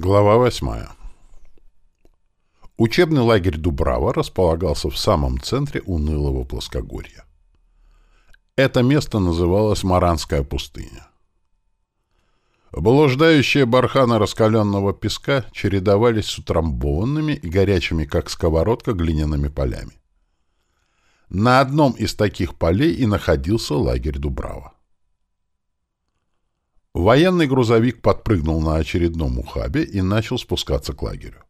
Глава восьмая. Учебный лагерь Дубрава располагался в самом центре унылого плоскогорья. Это место называлось Маранская пустыня. Блуждающие барханы раскаленного песка чередовались с утрамбованными и горячими, как сковородка, глиняными полями. На одном из таких полей и находился лагерь Дубрава. Военный грузовик подпрыгнул на очередном ухабе и начал спускаться к лагерю.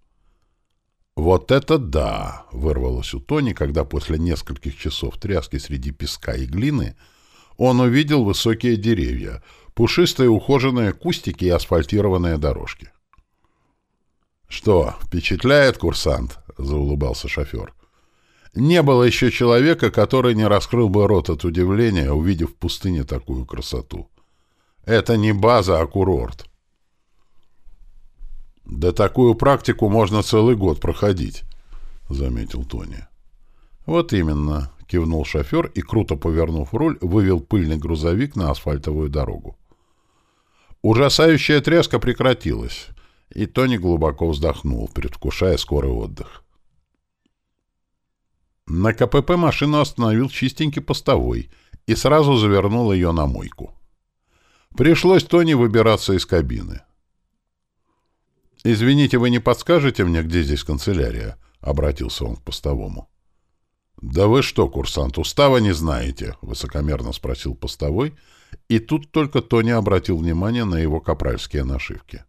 «Вот это да!» — вырвалось у Тони, когда после нескольких часов тряски среди песка и глины он увидел высокие деревья, пушистые ухоженные кустики и асфальтированные дорожки. «Что, впечатляет курсант?» — заулыбался шофер. «Не было еще человека, который не раскрыл бы рот от удивления, увидев в пустыне такую красоту». Это не база, а курорт. Да такую практику можно целый год проходить, заметил Тони. Вот именно, кивнул шофер и, круто повернув руль, вывел пыльный грузовик на асфальтовую дорогу. Ужасающая тряска прекратилась, и Тони глубоко вздохнул, предвкушая скорый отдых. На КПП машину остановил чистенький постовой и сразу завернул ее на мойку. Пришлось Тони выбираться из кабины. «Извините, вы не подскажете мне, где здесь канцелярия?» — обратился он к постовому. «Да вы что, курсант, устава не знаете?» — высокомерно спросил постовой, и тут только Тони обратил внимание на его капральские нашивки.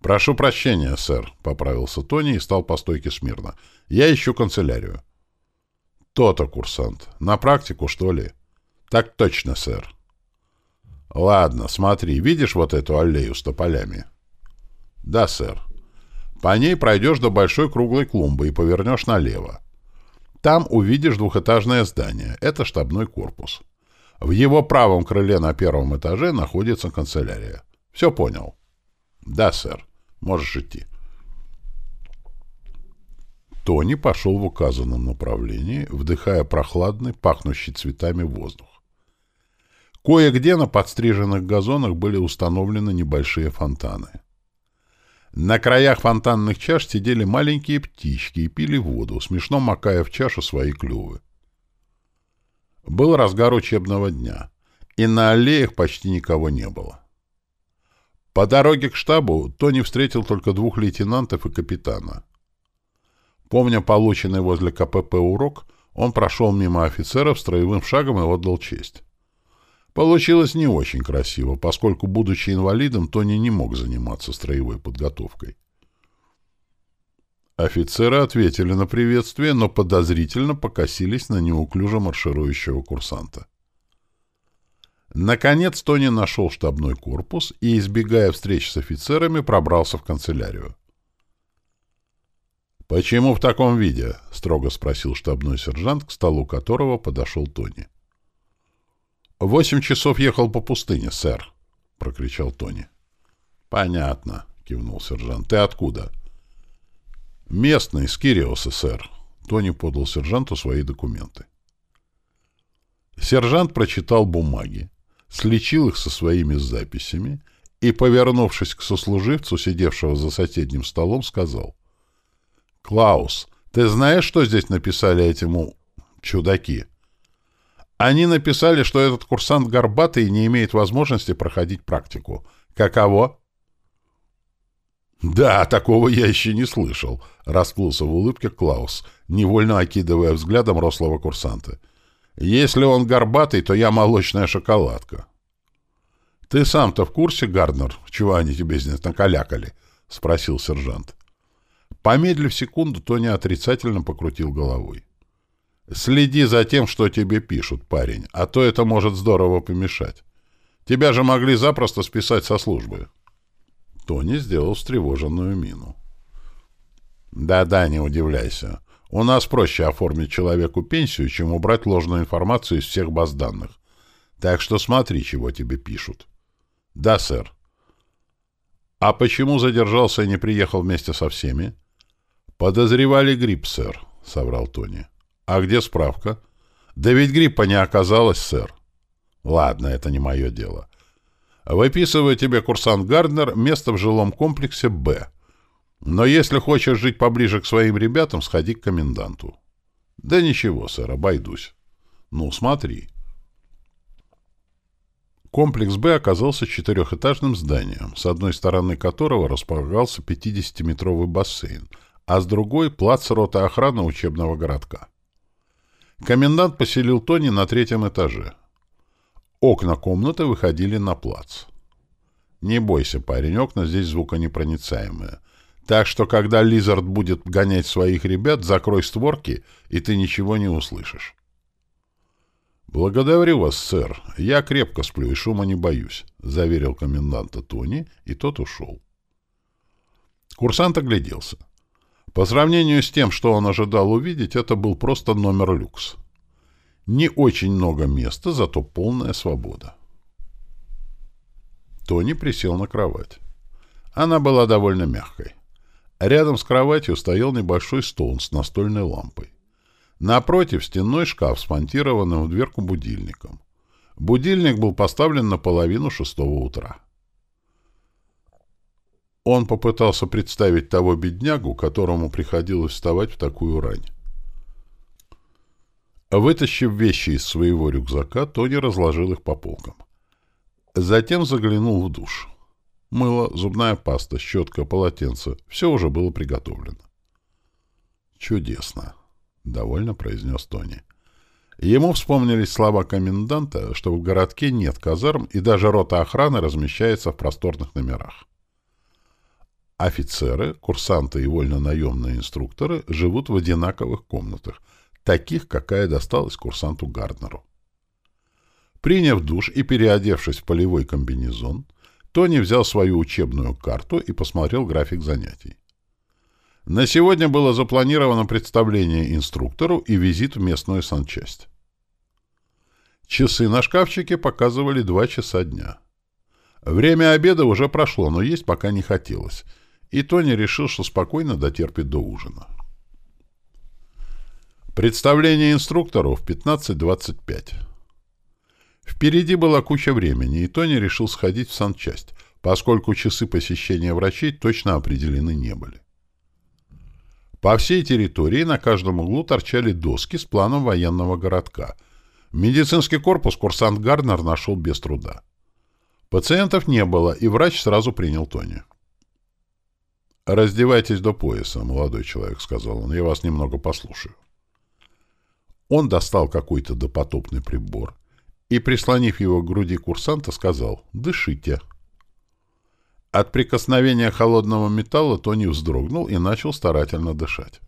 «Прошу прощения, сэр», — поправился Тони и стал по стойке смирно. «Я ищу канцелярию». «То-то, курсант. На практику, что ли?» «Так точно, сэр». «Ладно, смотри, видишь вот эту аллею с тополями?» «Да, сэр. По ней пройдешь до большой круглой клумбы и повернешь налево. Там увидишь двухэтажное здание. Это штабной корпус. В его правом крыле на первом этаже находится канцелярия. Все понял?» «Да, сэр. Можешь идти». Тони пошел в указанном направлении, вдыхая прохладный, пахнущий цветами воздух. Кое-где на подстриженных газонах были установлены небольшие фонтаны. На краях фонтанных чаш сидели маленькие птички и пили воду, смешно макая в чашу свои клювы. Был разгар учебного дня, и на аллеях почти никого не было. По дороге к штабу Тони встретил только двух лейтенантов и капитана. Помня полученный возле КПП урок, он прошел мимо офицеров строевым шагом и отдал честь. Получилось не очень красиво, поскольку, будучи инвалидом, Тони не мог заниматься строевой подготовкой. Офицеры ответили на приветствие, но подозрительно покосились на неуклюже марширующего курсанта. Наконец Тони нашел штабной корпус и, избегая встреч с офицерами, пробрался в канцелярию. «Почему в таком виде?» — строго спросил штабной сержант, к столу которого подошел Тони. «Восемь часов ехал по пустыне, сэр», — прокричал Тони. «Понятно», — кивнул сержант. «Ты откуда?» «Местный, с Кириоса, сэр». Тони подал сержанту свои документы. Сержант прочитал бумаги, сличил их со своими записями и, повернувшись к сослуживцу, сидевшего за соседним столом, сказал. «Клаус, ты знаешь, что здесь написали этому чудаки?» Они написали, что этот курсант горбатый и не имеет возможности проходить практику. Каково? «Да, такого я еще не слышал», — расплылся в улыбке Клаус, невольно окидывая взглядом рослого курсанта. «Если он горбатый, то я молочная шоколадка». «Ты сам-то в курсе, Гарднер, чего они тебе здесь накалякали?» — спросил сержант. Помедлив секунду, Тони отрицательно покрутил головой. Следи за тем, что тебе пишут, парень, а то это может здорово помешать. Тебя же могли запросто списать со службы. Тони сделал встревоженную мину. Да-да, не удивляйся. У нас проще оформить человеку пенсию, чем убрать ложную информацию из всех баз данных. Так что смотри, чего тебе пишут. Да, сэр. А почему задержался и не приехал вместе со всеми? Подозревали грипп, сэр, соврал Тони. «А где справка?» «Да ведь гриппа не оказалось, сэр». «Ладно, это не мое дело. Выписываю тебе, курсант Гарднер, место в жилом комплексе «Б». Но если хочешь жить поближе к своим ребятам, сходи к коменданту. Да ничего, сэр, обойдусь. Ну, смотри. Комплекс «Б» оказался четырехэтажным зданием, с одной стороны которого располагался 50-метровый бассейн, а с другой — плац роты охраны учебного городка. Комендант поселил Тони на третьем этаже. Окна комнаты выходили на плац. Не бойся, парень, окна здесь звуконепроницаемые. Так что, когда Лизард будет гонять своих ребят, закрой створки, и ты ничего не услышишь. «Благодарю вас, сэр. Я крепко сплю и шума не боюсь», — заверил коменданта Тони, и тот ушел. Курсант огляделся. По сравнению с тем, что он ожидал увидеть, это был просто номер люкс. Не очень много места, зато полная свобода. Тони присел на кровать. Она была довольно мягкой. Рядом с кроватью стоял небольшой стол с настольной лампой. Напротив стенной шкаф с монтированным в дверку будильником. Будильник был поставлен на половину шестого утра. Он попытался представить того беднягу, которому приходилось вставать в такую рань. Вытащив вещи из своего рюкзака, Тони разложил их по полкам. Затем заглянул в душ. Мыло, зубная паста, щетка, полотенце — все уже было приготовлено. «Чудесно!» — довольно произнес Тони. Ему вспомнились слова коменданта, что в городке нет казарм, и даже рота охраны размещается в просторных номерах. Офицеры, курсанты и вольно-наемные инструкторы живут в одинаковых комнатах — таких, какая досталась курсанту Гарднеру. Приняв душ и переодевшись в полевой комбинезон, Тони взял свою учебную карту и посмотрел график занятий. На сегодня было запланировано представление инструктору и визит в местную санчасть. Часы на шкафчике показывали два часа дня. Время обеда уже прошло, но есть пока не хотелось, и Тони решил, что спокойно дотерпит до ужина. Представление инструктору в 15.25. Впереди была куча времени, и Тони решил сходить в санчасть, поскольку часы посещения врачей точно определены не были. По всей территории на каждом углу торчали доски с планом военного городка. Медицинский корпус курсант Гарнер нашел без труда. Пациентов не было, и врач сразу принял Тони. «Раздевайтесь до пояса, молодой человек», — сказал он. «Я вас немного послушаю». Он достал какой-то допотопный прибор и, прислонив его к груди курсанта, сказал «Дышите». От прикосновения холодного металла Тони вздрогнул и начал старательно дышать.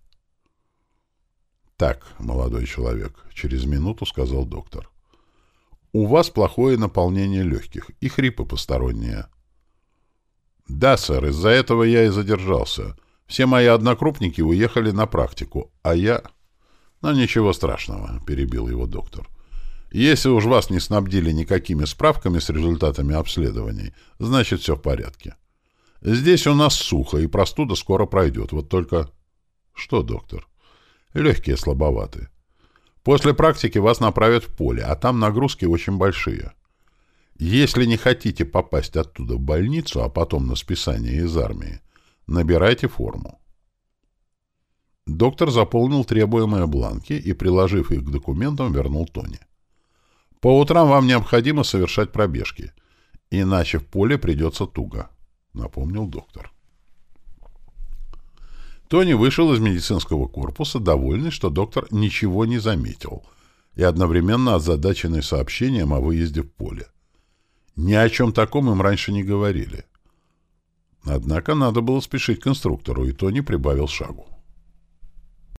«Так, молодой человек», — через минуту сказал доктор. «У вас плохое наполнение легких и хрипы посторонние». «Да, сэр, из-за этого я и задержался. Все мои однокрупники уехали на практику, а я...» «Но ничего страшного», — перебил его доктор. «Если уж вас не снабдили никакими справками с результатами обследований, значит, все в порядке. Здесь у нас сухо, и простуда скоро пройдет. Вот только...» «Что, доктор?» «Легкие слабоваты. После практики вас направят в поле, а там нагрузки очень большие. Если не хотите попасть оттуда в больницу, а потом на списание из армии, набирайте форму. Доктор заполнил требуемые бланки и, приложив их к документам, вернул Тони. «По утрам вам необходимо совершать пробежки, иначе в поле придется туго», — напомнил доктор. Тони вышел из медицинского корпуса, довольный, что доктор ничего не заметил, и одновременно озадаченный сообщением о выезде в поле. Ни о чем таком им раньше не говорили. Однако надо было спешить к инструктору, и Тони прибавил шагу.